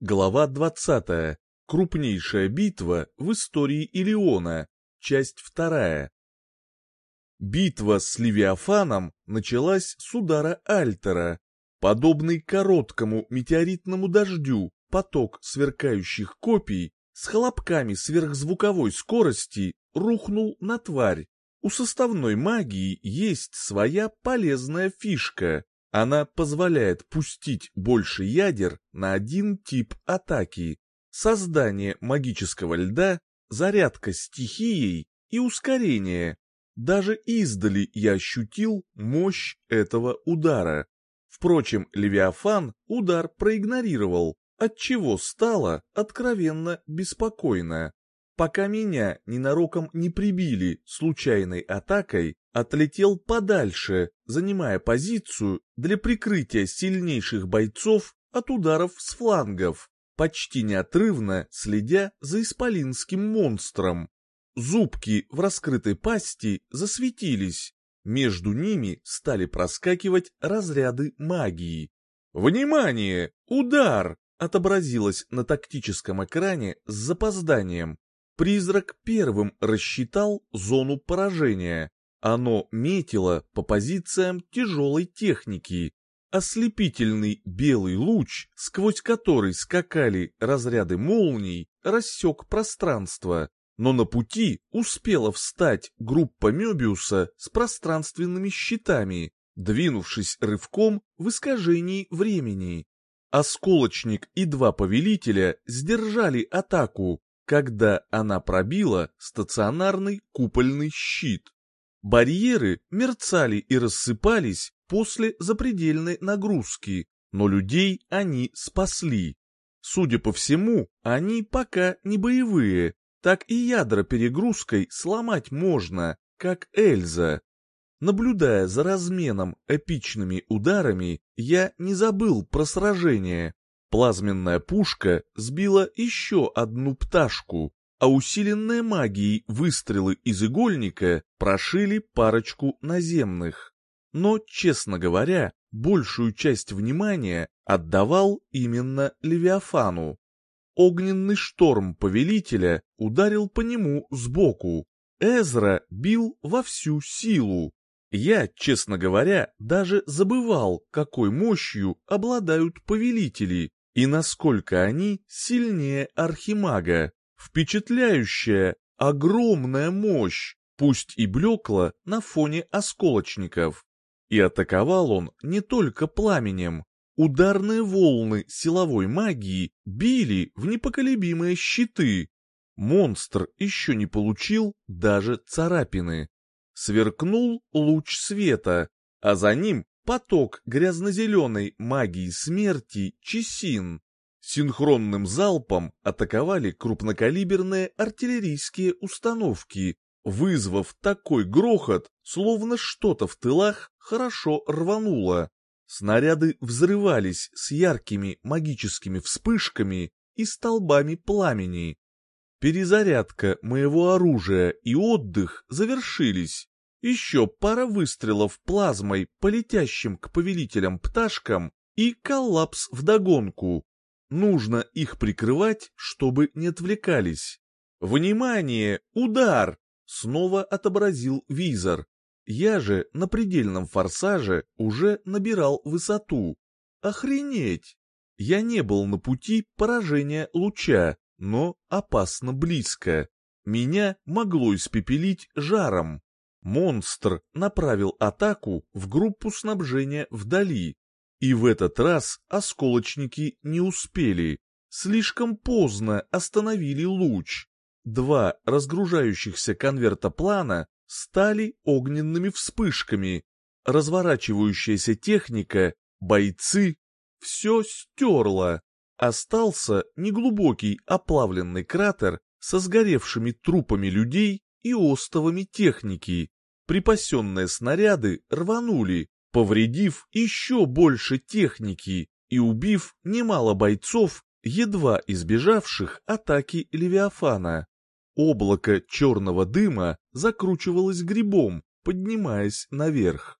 Глава 20. Крупнейшая битва в истории Илиона. Часть 2. Битва с Левиафаном началась с удара Альтера. Подобный короткому метеоритному дождю поток сверкающих копий с хлопками сверхзвуковой скорости рухнул на тварь. У составной магии есть своя полезная фишка. Она позволяет пустить больше ядер на один тип атаки. Создание магического льда, зарядка стихией и ускорение. Даже издали я ощутил мощь этого удара. Впрочем, Левиафан удар проигнорировал, отчего стало откровенно беспокойно. Пока меня ненароком не прибили случайной атакой, отлетел подальше, занимая позицию для прикрытия сильнейших бойцов от ударов с флангов, почти неотрывно следя за исполинским монстром. Зубки в раскрытой пасти засветились, между ними стали проскакивать разряды магии. «Внимание! Удар!» отобразилось на тактическом экране с запозданием. Призрак первым рассчитал зону поражения. Оно метило по позициям тяжелой техники. Ослепительный белый луч, сквозь который скакали разряды молний, рассек пространство но на пути успела встать группа Мёбиуса с пространственными щитами, двинувшись рывком в искажении времени. Осколочник и два повелителя сдержали атаку, когда она пробила стационарный купольный щит. Барьеры мерцали и рассыпались после запредельной нагрузки, но людей они спасли. Судя по всему, они пока не боевые, так и ядра перегрузкой сломать можно, как Эльза. Наблюдая за разменом эпичными ударами, я не забыл про сражение. Плазменная пушка сбила еще одну пташку, а усиленные магией выстрелы из игольника прошили парочку наземных. Но, честно говоря, большую часть внимания отдавал именно Левиафану. Огненный шторм повелителя ударил по нему сбоку. Эзра бил во всю силу. Я, честно говоря, даже забывал, какой мощью обладают повелители и насколько они сильнее архимага. Впечатляющая, огромная мощь, пусть и блекла на фоне осколочников. И атаковал он не только пламенем, Ударные волны силовой магии били в непоколебимые щиты. Монстр еще не получил даже царапины. Сверкнул луч света, а за ним поток грязно-зеленой магии смерти Чесин. Синхронным залпом атаковали крупнокалиберные артиллерийские установки, вызвав такой грохот, словно что-то в тылах хорошо рвануло. Снаряды взрывались с яркими магическими вспышками и столбами пламени. Перезарядка моего оружия и отдых завершились. Еще пара выстрелов плазмой по летящим к повелителям пташкам и коллапс вдогонку. Нужно их прикрывать, чтобы не отвлекались. «Внимание! Удар!» — снова отобразил визор. Я же на предельном форсаже уже набирал высоту. Охренеть! Я не был на пути поражения луча, но опасно близко. Меня могло испепелить жаром. Монстр направил атаку в группу снабжения вдали. И в этот раз осколочники не успели. Слишком поздно остановили луч. Два разгружающихся конверта плана стали огненными вспышками. Разворачивающаяся техника, бойцы, все стерло. Остался неглубокий оплавленный кратер со сгоревшими трупами людей и остовами техники. Припасенные снаряды рванули, повредив еще больше техники и убив немало бойцов, едва избежавших атаки Левиафана. Облако черного дыма закручивалось грибом, поднимаясь наверх.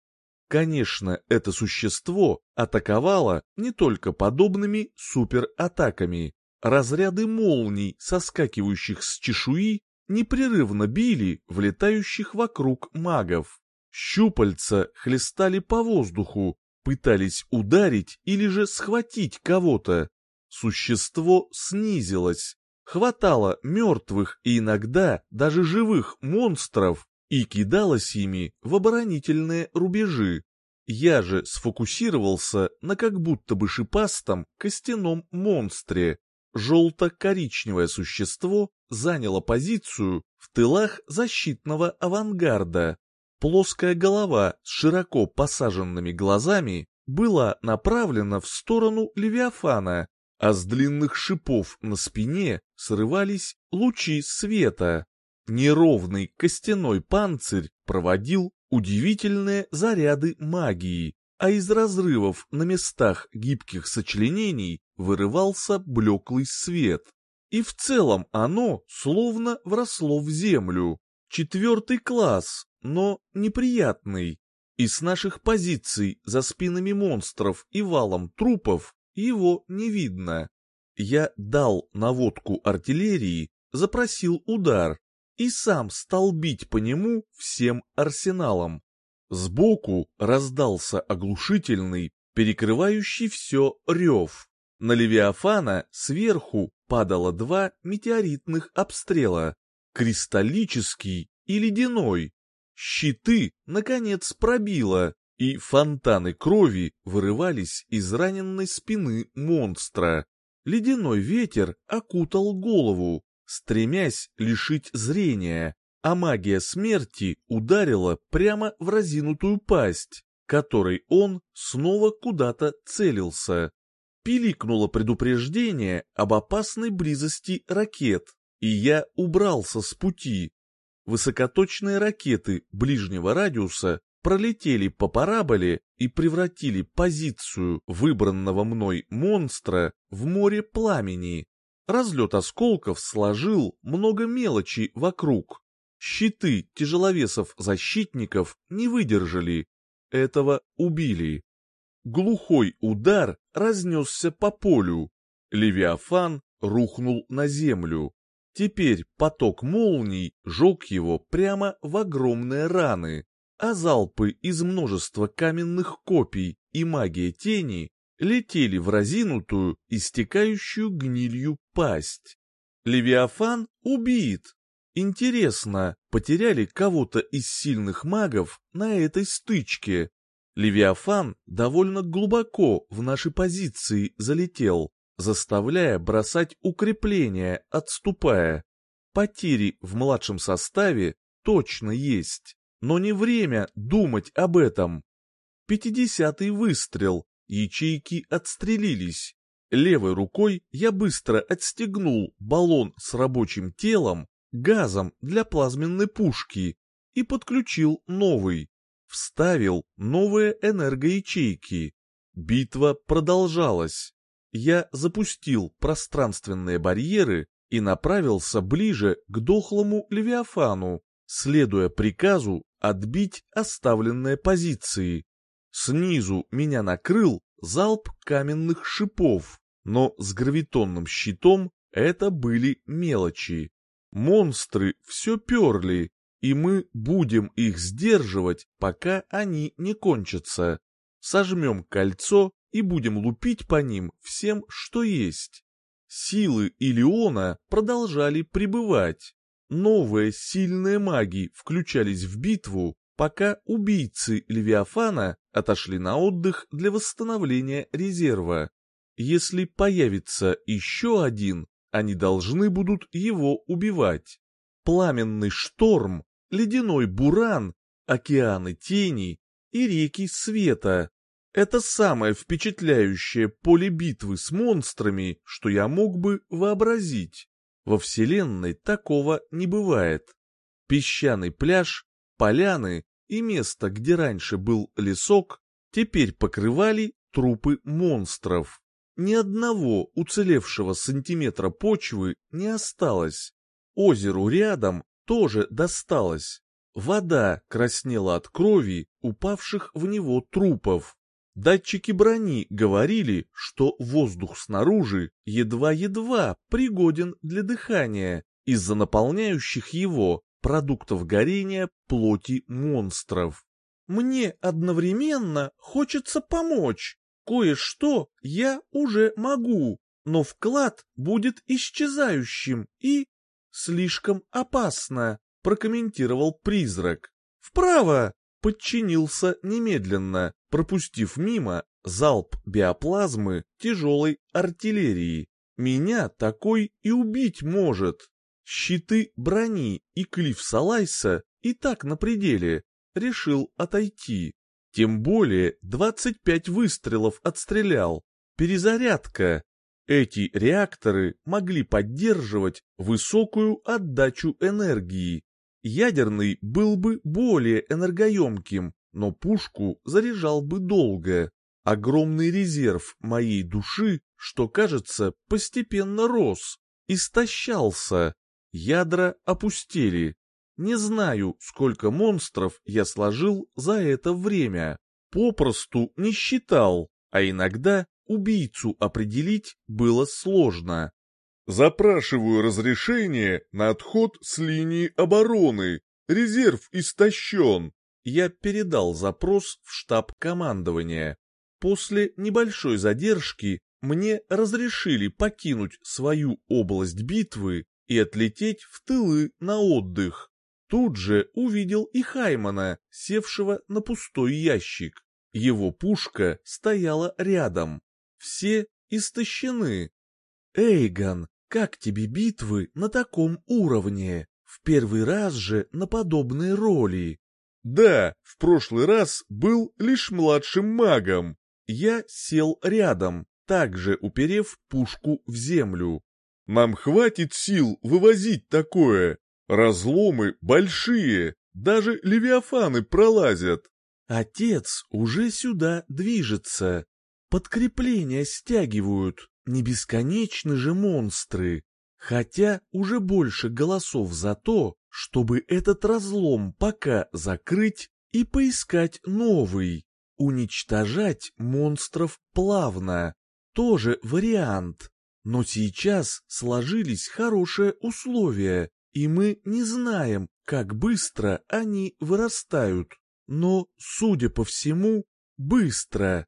Конечно, это существо атаковало не только подобными суператаками. Разряды молний, соскакивающих с чешуи, непрерывно били в летающих вокруг магов. Щупальца хлестали по воздуху, пытались ударить или же схватить кого-то. Существо снизилось, хватало мертвых и иногда даже живых монстров и кидалось ими в оборонительные рубежи. Я же сфокусировался на как будто бы шипастом костяном монстре. Желто-коричневое существо заняло позицию в тылах защитного авангарда. Плоская голова с широко посаженными глазами была направлена в сторону Левиафана, а с длинных шипов на спине срывались лучи света. Неровный костяной панцирь проводил удивительные заряды магии, а из разрывов на местах гибких сочленений вырывался блеклый свет. И в целом оно словно вросло в землю. Четвертый класс, но неприятный. И с наших позиций за спинами монстров и валом трупов его не видно. Я дал наводку артиллерии, запросил удар и сам стал бить по нему всем арсеналом. Сбоку раздался оглушительный, перекрывающий все рев. На Левиафана сверху падало два метеоритных обстрела, кристаллический и ледяной. Щиты, наконец, пробило, и фонтаны крови вырывались из раненной спины монстра. Ледяной ветер окутал голову, стремясь лишить зрения, а магия смерти ударила прямо в разинутую пасть, которой он снова куда-то целился. Пиликнуло предупреждение об опасной близости ракет, и я убрался с пути. Высокоточные ракеты ближнего радиуса пролетели по параболе и превратили позицию выбранного мной монстра в море пламени. Разлет осколков сложил много мелочи вокруг. Щиты тяжеловесов защитников не выдержали. Этого убили. Глухой удар разнесся по полю. Левиафан рухнул на землю. Теперь поток молний жег его прямо в огромные раны а залпы из множества каменных копий и магия тени летели в разинутую, истекающую гнилью пасть. Левиафан убит. Интересно, потеряли кого-то из сильных магов на этой стычке? Левиафан довольно глубоко в наши позиции залетел, заставляя бросать укрепления, отступая. Потери в младшем составе точно есть. Но не время думать об этом. Пятидесятый выстрел, ячейки отстрелились. Левой рукой я быстро отстегнул баллон с рабочим телом, газом для плазменной пушки и подключил новый. Вставил новые энергоячейки. Битва продолжалась. Я запустил пространственные барьеры и направился ближе к дохлому Левиафану, следуя приказу отбить оставленные позиции. Снизу меня накрыл залп каменных шипов, но с гравитонным щитом это были мелочи. Монстры все перли, и мы будем их сдерживать, пока они не кончатся. Сожмем кольцо и будем лупить по ним всем, что есть. Силы Илиона продолжали пребывать. Новые сильные маги включались в битву, пока убийцы Левиафана отошли на отдых для восстановления резерва. Если появится еще один, они должны будут его убивать. Пламенный шторм, ледяной буран, океаны тени и реки света. Это самое впечатляющее поле битвы с монстрами, что я мог бы вообразить. Во Вселенной такого не бывает. Песчаный пляж, поляны и место, где раньше был лесок, теперь покрывали трупы монстров. Ни одного уцелевшего сантиметра почвы не осталось. Озеру рядом тоже досталось. Вода краснела от крови упавших в него трупов. Датчики брони говорили, что воздух снаружи едва-едва пригоден для дыхания из-за наполняющих его продуктов горения плоти монстров. Мне одновременно хочется помочь. Кое-что я уже могу, но вклад будет исчезающим и слишком опасно, прокомментировал призрак. Вправо! Подчинился немедленно, пропустив мимо залп биоплазмы тяжелой артиллерии. Меня такой и убить может. Щиты брони и клифф Салайса и так на пределе. Решил отойти. Тем более 25 выстрелов отстрелял. Перезарядка. Эти реакторы могли поддерживать высокую отдачу энергии. Ядерный был бы более энергоемким, но пушку заряжал бы долго. Огромный резерв моей души, что кажется, постепенно рос, истощался. Ядра опустели. Не знаю, сколько монстров я сложил за это время. Попросту не считал, а иногда убийцу определить было сложно. Запрашиваю разрешение на отход с линии обороны. Резерв истощен. Я передал запрос в штаб командования. После небольшой задержки мне разрешили покинуть свою область битвы и отлететь в тылы на отдых. Тут же увидел и Хаймана, севшего на пустой ящик. Его пушка стояла рядом. Все истощены. Эйгон, как тебе битвы на таком уровне? В первый раз же на подобной роли. Да, в прошлый раз был лишь младшим магом. Я сел рядом, также уперев пушку в землю. Нам хватит сил вывозить такое. Разломы большие, даже левиафаны пролазят. Отец уже сюда движется. Подкрепления стягивают, не бесконечны же монстры. Хотя уже больше голосов за то, чтобы этот разлом пока закрыть и поискать новый. Уничтожать монстров плавно. Тоже вариант. Но сейчас сложились хорошие условия, и мы не знаем, как быстро они вырастают. Но, судя по всему, быстро.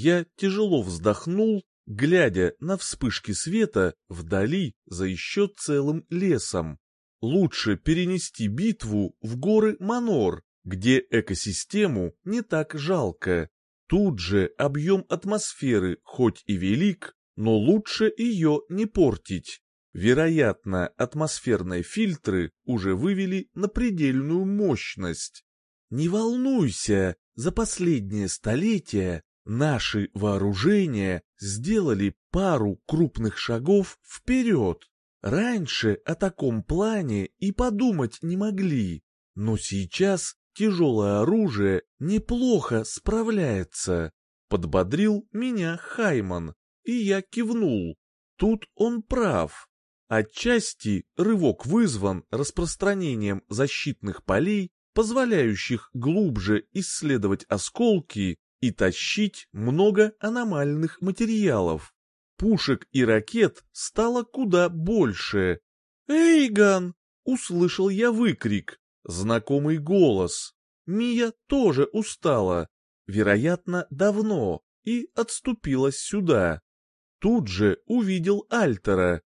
Я тяжело вздохнул, глядя на вспышки света вдали за еще целым лесом. Лучше перенести битву в горы Манор, где экосистему не так жалко. Тут же объем атмосферы хоть и велик, но лучше ее не портить. Вероятно, атмосферные фильтры уже вывели на предельную мощность. Не волнуйся, за последнее столетие наши вооружения сделали пару крупных шагов вперед. Раньше о таком плане и подумать не могли, но сейчас тяжелое оружие неплохо справляется. Подбодрил меня Хайман, и я кивнул. Тут он прав. Отчасти рывок вызван распространением защитных полей, позволяющих глубже исследовать осколки и тащить много аномальных материалов. Пушек и ракет стало куда больше. «Эйгон!» — услышал я выкрик, знакомый голос. Мия тоже устала, вероятно, давно, и отступила сюда. Тут же увидел Альтера.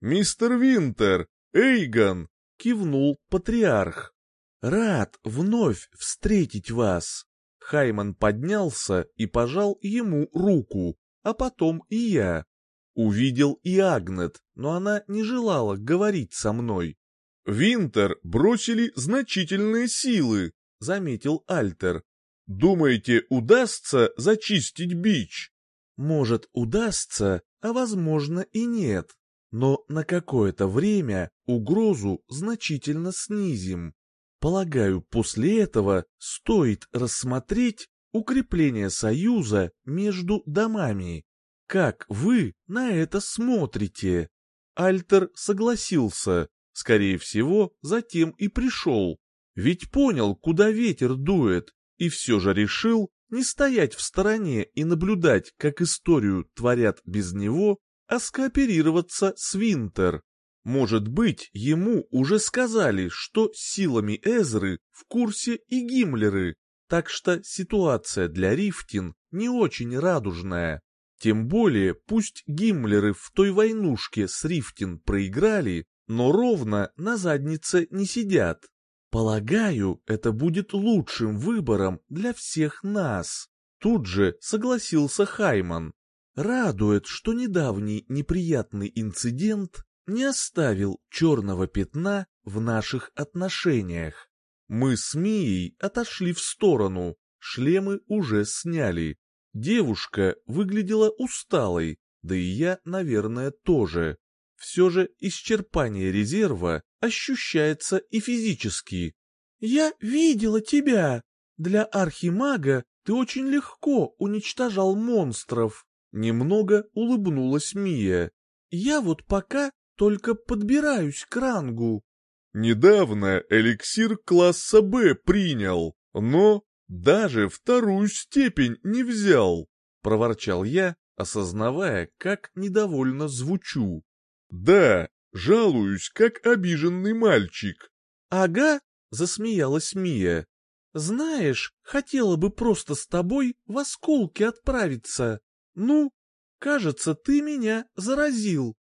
«Мистер Винтер! Эйгон!» — кивнул патриарх. «Рад вновь встретить вас!» Хайман поднялся и пожал ему руку, а потом и я. Увидел и Агнет, но она не желала говорить со мной. «Винтер бросили значительные силы», — заметил Альтер. «Думаете, удастся зачистить бич?» «Может, удастся, а возможно и нет. Но на какое-то время угрозу значительно снизим. Полагаю, после этого стоит рассмотреть укрепление союза между домами. Как вы на это смотрите? Альтер согласился, скорее всего, затем и пришел. Ведь понял, куда ветер дует, и все же решил не стоять в стороне и наблюдать, как историю творят без него, а скооперироваться с Винтер. Может быть, ему уже сказали, что силами Эзры в курсе и Гиммлеры, так что ситуация для Рифтин не очень радужная. Тем более, пусть Гиммлеры в той войнушке с Рифтин проиграли, но ровно на заднице не сидят. Полагаю, это будет лучшим выбором для всех нас. Тут же согласился Хайман. Радует, что недавний неприятный инцидент не оставил черного пятна в наших отношениях. Мы с Мией отошли в сторону, шлемы уже сняли. Девушка выглядела усталой, да и я, наверное, тоже. Все же исчерпание резерва ощущается и физически. «Я видела тебя! Для архимага ты очень легко уничтожал монстров!» Немного улыбнулась Мия. «Я вот пока только подбираюсь к рангу». «Недавно эликсир класса Б принял, но даже вторую степень не взял», — проворчал я, осознавая, как недовольно звучу. «Да, жалуюсь, как обиженный мальчик». «Ага», — засмеялась Мия. «Знаешь, хотела бы просто с тобой в осколки отправиться. Ну, кажется, ты меня заразил».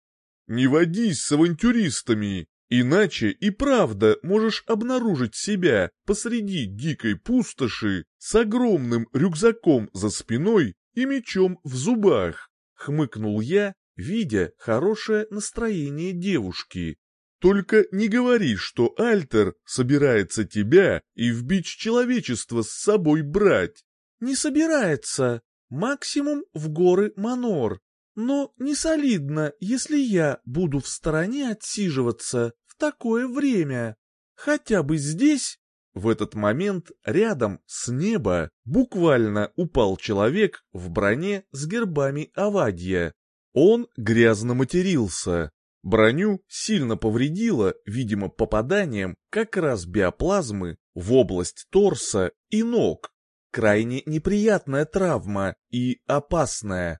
«Не водись с авантюристами, иначе и правда можешь обнаружить себя посреди дикой пустоши с огромным рюкзаком за спиной и мечом в зубах», — хмыкнул я, видя хорошее настроение девушки. «Только не говори, что Альтер собирается тебя и в бич человечества с собой брать». «Не собирается. Максимум в горы Манор. Но не солидно, если я буду в стороне отсиживаться в такое время. Хотя бы здесь...» В этот момент рядом с неба буквально упал человек в броне с гербами Авадья. Он грязно матерился. Броню сильно повредило, видимо, попаданием как раз биоплазмы в область торса и ног. Крайне неприятная травма и опасная.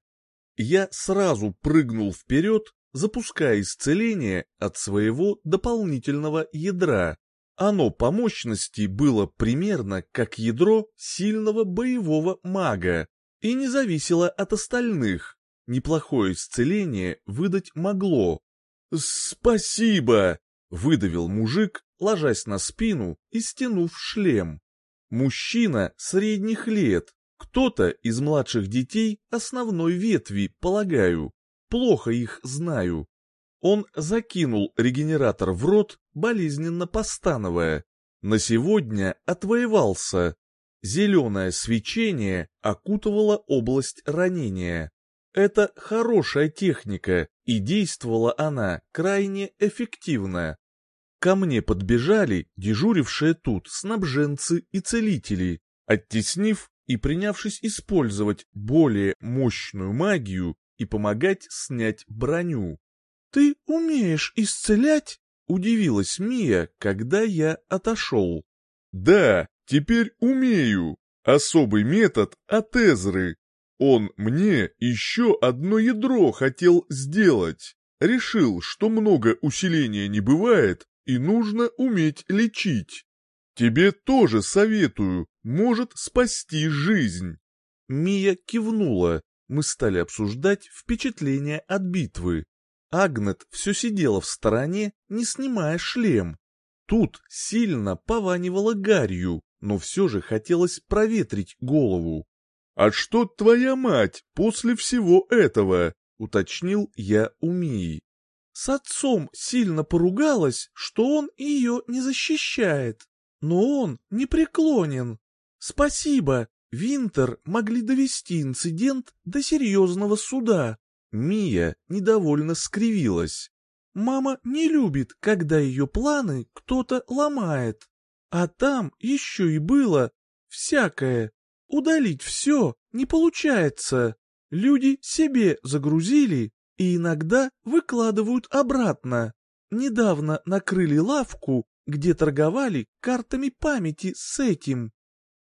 Я сразу прыгнул вперед, запуская исцеление от своего дополнительного ядра. Оно по мощности было примерно как ядро сильного боевого мага и не зависело от остальных. Неплохое исцеление выдать могло. «Спасибо!» — выдавил мужик, ложась на спину и стянув шлем. Мужчина средних лет, кто-то из младших детей основной ветви, полагаю. Плохо их знаю. Он закинул регенератор в рот, болезненно постановая. На сегодня отвоевался. Зеленое свечение окутывало область ранения. Это хорошая техника, и действовала она крайне эффективно. Ко мне подбежали дежурившие тут снабженцы и целители, оттеснив и принявшись использовать более мощную магию и помогать снять броню. «Ты умеешь исцелять?» — удивилась Мия, когда я отошел. «Да, теперь умею. Особый метод от Эзры. Он мне еще одно ядро хотел сделать. Решил, что много усиления не бывает и нужно уметь лечить. Тебе тоже советую, может спасти жизнь. Мия кивнула. Мы стали обсуждать впечатления от битвы. Агнет все сидела в стороне, не снимая шлем. Тут сильно пованивало гарью, но все же хотелось проветрить голову. «А что твоя мать после всего этого?» — уточнил я у Мии. С отцом сильно поругалась, что он ее не защищает, но он не преклонен. Спасибо, Винтер могли довести инцидент до серьезного суда. Мия недовольно скривилась. Мама не любит, когда ее планы кто-то ломает. А там еще и было всякое. Удалить все не получается. Люди себе загрузили и иногда выкладывают обратно. Недавно накрыли лавку где торговали картами памяти с этим.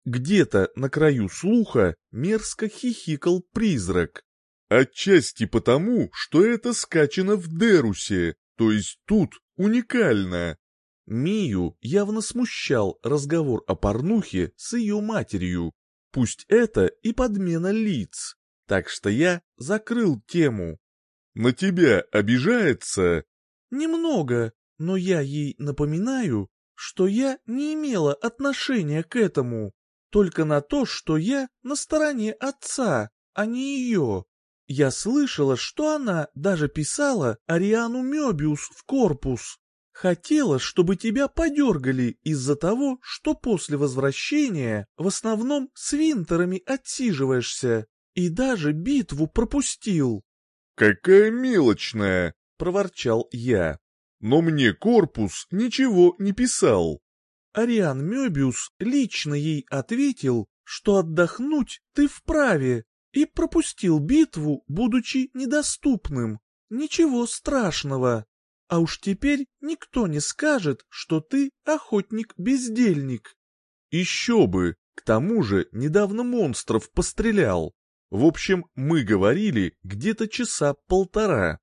Где-то на краю слуха мерзко хихикал призрак. Отчасти потому, что это скачано в Дерусе, то есть тут уникально. Мию явно смущал разговор о порнухе с ее матерью. Пусть это и подмена лиц. Так что я закрыл тему. На тебя обижается? Немного, но я ей напоминаю, что я не имела отношения к этому, только на то, что я на стороне отца, а не ее. Я слышала, что она даже писала Ариану Мёбиус в корпус. Хотела, чтобы тебя подергали из-за того, что после возвращения в основном с винтерами отсиживаешься, и даже битву пропустил. «Какая мелочная!» — проворчал я. «Но мне корпус ничего не писал». Ариан Мёбиус лично ей ответил, что отдохнуть ты вправе, и пропустил битву, будучи недоступным. Ничего страшного. А уж теперь никто не скажет, что ты охотник-бездельник. Еще бы, к тому же недавно монстров пострелял. В общем, мы говорили где-то часа полтора.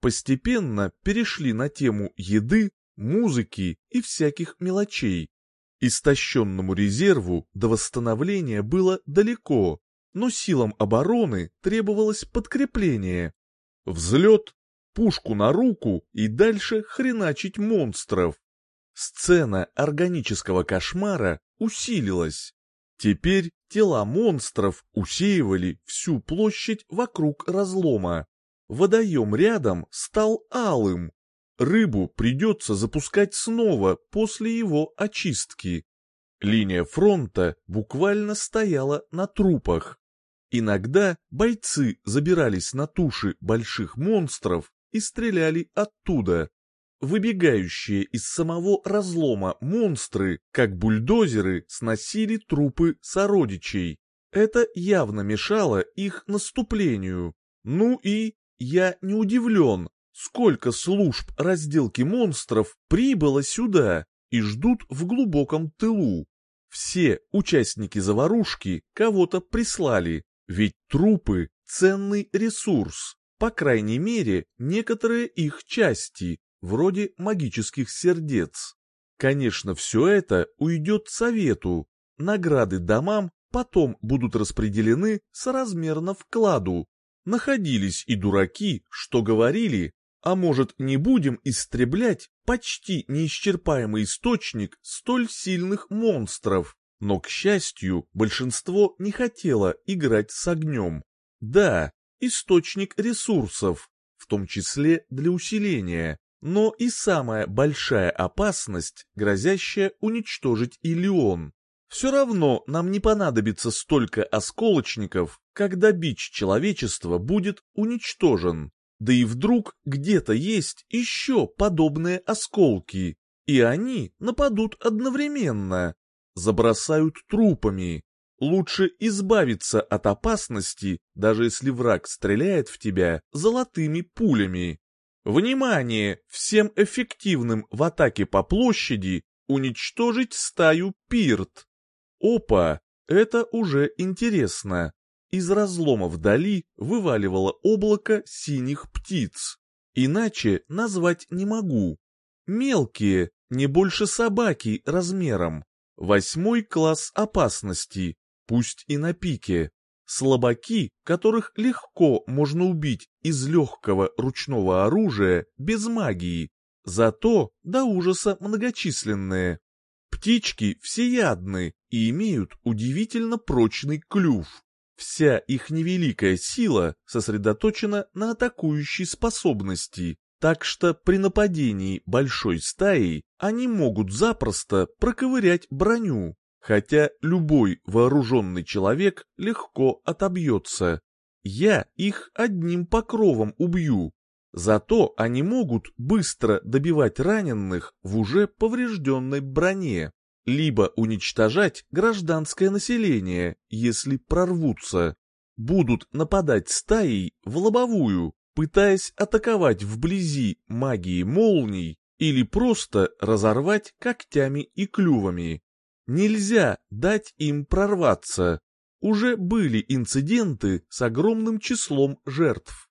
Постепенно перешли на тему еды, музыки и всяких мелочей. Истощенному резерву до восстановления было далеко, но силам обороны требовалось подкрепление. Взлет пушку на руку и дальше хреначить монстров. Сцена органического кошмара усилилась. Теперь тела монстров усеивали всю площадь вокруг разлома. Водоем рядом стал алым. Рыбу придется запускать снова после его очистки. Линия фронта буквально стояла на трупах. Иногда бойцы забирались на туши больших монстров и стреляли оттуда. Выбегающие из самого разлома монстры, как бульдозеры, сносили трупы сородичей. Это явно мешало их наступлению. Ну и я не удивлен, сколько служб разделки монстров прибыло сюда и ждут в глубоком тылу. Все участники заварушки кого-то прислали, ведь трупы — ценный ресурс. По крайней мере, некоторые их части, вроде магических сердец. Конечно, все это уйдет совету. Награды домам потом будут распределены соразмерно вкладу. Находились и дураки, что говорили, а может не будем истреблять почти неисчерпаемый источник столь сильных монстров. Но, к счастью, большинство не хотело играть с огнем. Да, источник ресурсов, в том числе для усиления, но и самая большая опасность, грозящая уничтожить Илион. Все равно нам не понадобится столько осколочников, когда бич человечества будет уничтожен. Да и вдруг где-то есть еще подобные осколки, и они нападут одновременно, забросают трупами, Лучше избавиться от опасности, даже если враг стреляет в тебя золотыми пулями. Внимание! Всем эффективным в атаке по площади уничтожить стаю пирт. Опа! Это уже интересно. Из разлома вдали вываливало облако синих птиц. Иначе назвать не могу. Мелкие, не больше собаки размером. Восьмой класс опасности, пусть и на пике. Слабаки, которых легко можно убить из легкого ручного оружия без магии, зато до ужаса многочисленные. Птички всеядны и имеют удивительно прочный клюв. Вся их невеликая сила сосредоточена на атакующей способности, так что при нападении большой стаи они могут запросто проковырять броню, хотя любой вооруженный человек легко отобьется. Я их одним покровом убью. Зато они могут быстро добивать раненых в уже поврежденной броне, либо уничтожать гражданское население, если прорвутся. Будут нападать стаей в лобовую, пытаясь атаковать вблизи магии молний или просто разорвать когтями и клювами. Нельзя дать им прорваться. Уже были инциденты с огромным числом жертв.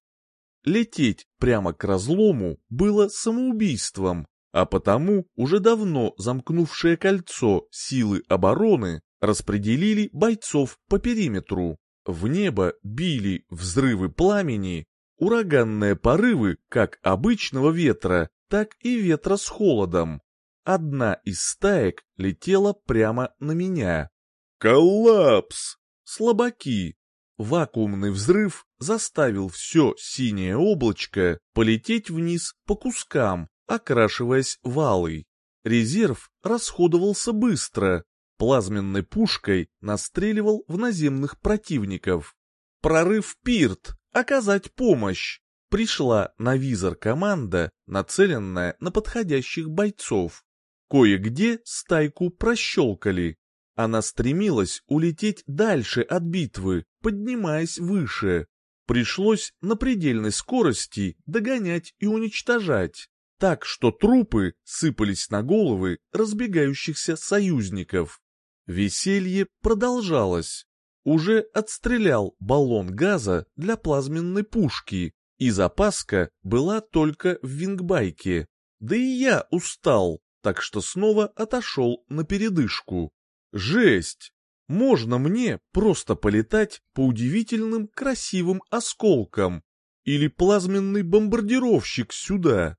Лететь прямо к разлому было самоубийством, а потому уже давно замкнувшее кольцо силы обороны распределили бойцов по периметру. В небо били взрывы пламени, ураганные порывы как обычного ветра, так и ветра с холодом. Одна из стаек летела прямо на меня. Коллапс! Слабаки! Вакуумный взрыв заставил все синее облачко полететь вниз по кускам, окрашиваясь валой. Резерв расходовался быстро, плазменной пушкой настреливал в наземных противников. Прорыв Пирт, оказать помощь. Пришла на визор команда, нацеленная на подходящих бойцов. Кое-где стайку прощелкали. Она стремилась улететь дальше от битвы, поднимаясь выше. Пришлось на предельной скорости догонять и уничтожать, так что трупы сыпались на головы разбегающихся союзников. Веселье продолжалось. Уже отстрелял баллон газа для плазменной пушки, и запаска была только в вингбайке. Да и я устал, так что снова отошел на передышку. Жесть! Можно мне просто полетать по удивительным красивым осколкам? Или плазменный бомбардировщик сюда?